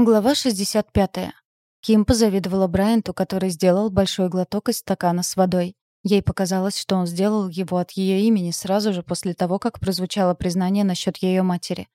Глава 65. Ким позавидовала Брайанту, который сделал большой глоток из стакана с водой. Ей показалось, что он сделал его от ее имени сразу же после того, как прозвучало признание насчет ее матери.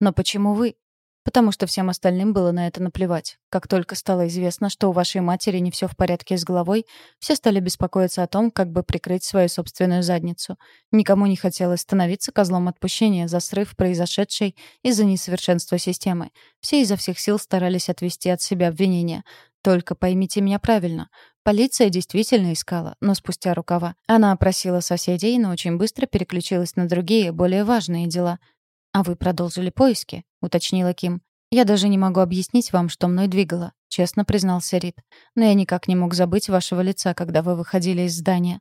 «Но почему вы?» Потому что всем остальным было на это наплевать. Как только стало известно, что у вашей матери не все в порядке с головой, все стали беспокоиться о том, как бы прикрыть свою собственную задницу. Никому не хотелось становиться козлом отпущения за срыв, произошедший из-за несовершенства системы. Все изо всех сил старались отвести от себя обвинения. Только поймите меня правильно. Полиция действительно искала, но спустя рукава. Она опросила соседей, но очень быстро переключилась на другие, более важные дела — «А вы продолжили поиски?» — уточнила Ким. «Я даже не могу объяснить вам, что мной двигало», — честно признался Рид. «Но я никак не мог забыть вашего лица, когда вы выходили из здания».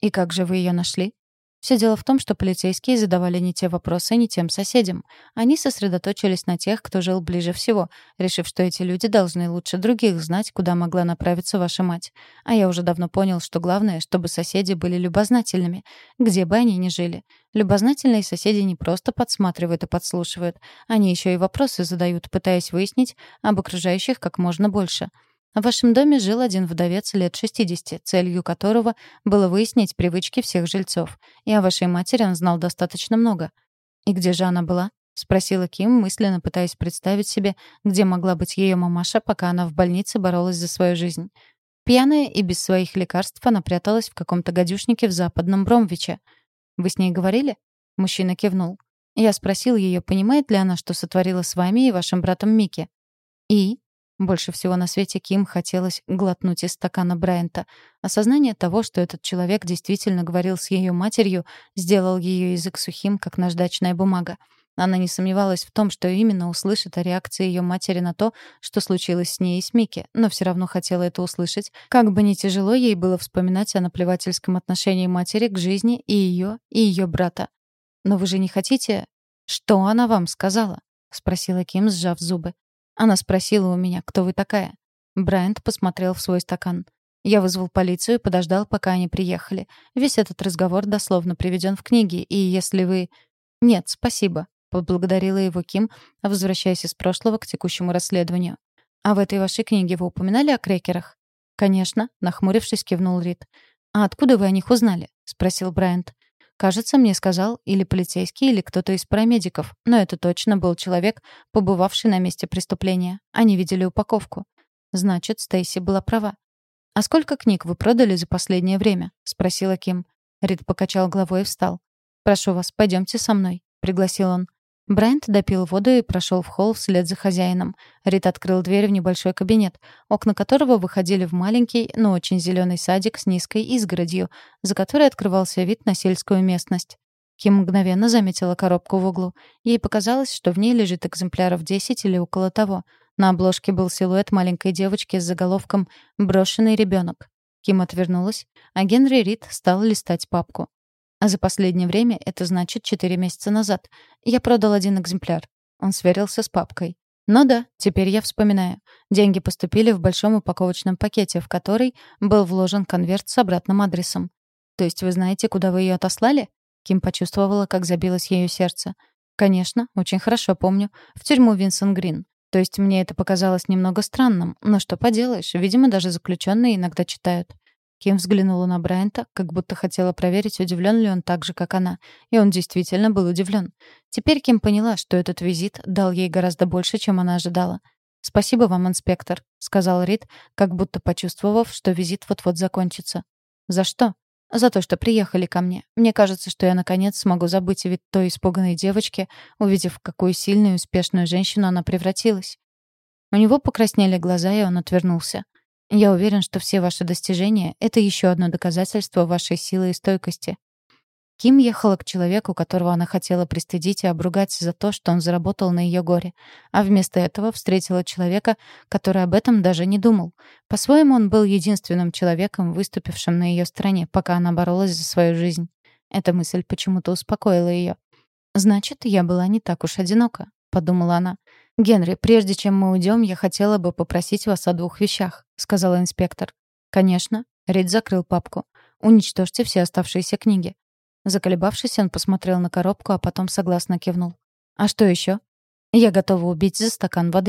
«И как же вы ее нашли?» Все дело в том, что полицейские задавали не те вопросы не тем соседям. Они сосредоточились на тех, кто жил ближе всего, решив, что эти люди должны лучше других знать, куда могла направиться ваша мать. А я уже давно понял, что главное, чтобы соседи были любознательными, где бы они ни жили. Любознательные соседи не просто подсматривают и подслушивают, они еще и вопросы задают, пытаясь выяснить об окружающих как можно больше — в вашем доме жил один вдовец лет 60, целью которого было выяснить привычки всех жильцов. И о вашей матери он знал достаточно много. «И где же она была?» — спросила Ким, мысленно пытаясь представить себе, где могла быть ее мамаша, пока она в больнице боролась за свою жизнь. Пьяная и без своих лекарств она пряталась в каком-то гадюшнике в западном Бромвиче. «Вы с ней говорили?» Мужчина кивнул. Я спросил ее, понимает ли она, что сотворила с вами и вашим братом Микки. «И?» Больше всего на свете Ким хотелось глотнуть из стакана Брайанта. Осознание того, что этот человек действительно говорил с ее матерью, сделал ее язык сухим, как наждачная бумага. Она не сомневалась в том, что именно услышит о реакции ее матери на то, что случилось с ней и с Микки, но все равно хотела это услышать. Как бы ни тяжело ей было вспоминать о наплевательском отношении матери к жизни и ее, и ее брата. «Но вы же не хотите...» «Что она вам сказала?» — спросила Ким, сжав зубы. Она спросила у меня, кто вы такая. Брайант посмотрел в свой стакан. Я вызвал полицию и подождал, пока они приехали. Весь этот разговор дословно приведен в книге, и если вы... Нет, спасибо, поблагодарила его Ким, возвращаясь из прошлого к текущему расследованию. А в этой вашей книге вы упоминали о крекерах? Конечно, нахмурившись, кивнул Рид. А откуда вы о них узнали? спросил Брайант. Кажется, мне сказал или полицейский, или кто-то из парамедиков. Но это точно был человек, побывавший на месте преступления. Они видели упаковку. Значит, Стейси была права. «А сколько книг вы продали за последнее время?» — спросила Ким. Рид покачал головой и встал. «Прошу вас, пойдемте со мной», — пригласил он. Брайант допил воду и прошел в холл вслед за хозяином. Рид открыл дверь в небольшой кабинет, окна которого выходили в маленький, но очень зеленый садик с низкой изгородью, за которой открывался вид на сельскую местность. Ким мгновенно заметила коробку в углу. Ей показалось, что в ней лежит экземпляров 10 или около того. На обложке был силуэт маленькой девочки с заголовком «Брошенный ребенок». Ким отвернулась, а Генри Рид стал листать папку. А за последнее время это значит четыре месяца назад. Я продал один экземпляр. Он сверился с папкой. Ну да, теперь я вспоминаю. Деньги поступили в большом упаковочном пакете, в который был вложен конверт с обратным адресом. То есть вы знаете, куда вы ее отослали? Ким почувствовала, как забилось ее сердце. Конечно, очень хорошо помню. В тюрьму Винсон Грин. То есть мне это показалось немного странным, но что поделаешь, видимо, даже заключенные иногда читают. Ким взглянула на Брайанта, как будто хотела проверить, удивлен ли он так же, как она. И он действительно был удивлен. Теперь Ким поняла, что этот визит дал ей гораздо больше, чем она ожидала. «Спасибо вам, инспектор», — сказал Рид, как будто почувствовав, что визит вот-вот закончится. «За что?» «За то, что приехали ко мне. Мне кажется, что я, наконец, смогу забыть вид той испуганной девочки, увидев, в какую сильную и успешную женщину она превратилась». У него покраснели глаза, и он отвернулся. Я уверен, что все ваши достижения — это еще одно доказательство вашей силы и стойкости. Ким ехала к человеку, которого она хотела пристыдить и обругать за то, что он заработал на ее горе. А вместо этого встретила человека, который об этом даже не думал. По-своему, он был единственным человеком, выступившим на ее стороне, пока она боролась за свою жизнь. Эта мысль почему-то успокоила ее. «Значит, я была не так уж одинока», — подумала она. «Генри, прежде чем мы уйдем, я хотела бы попросить вас о двух вещах», — сказал инспектор. «Конечно». Рид закрыл папку. «Уничтожьте все оставшиеся книги». Заколебавшись, он посмотрел на коробку, а потом согласно кивнул. «А что еще?» «Я готова убить за стакан воды».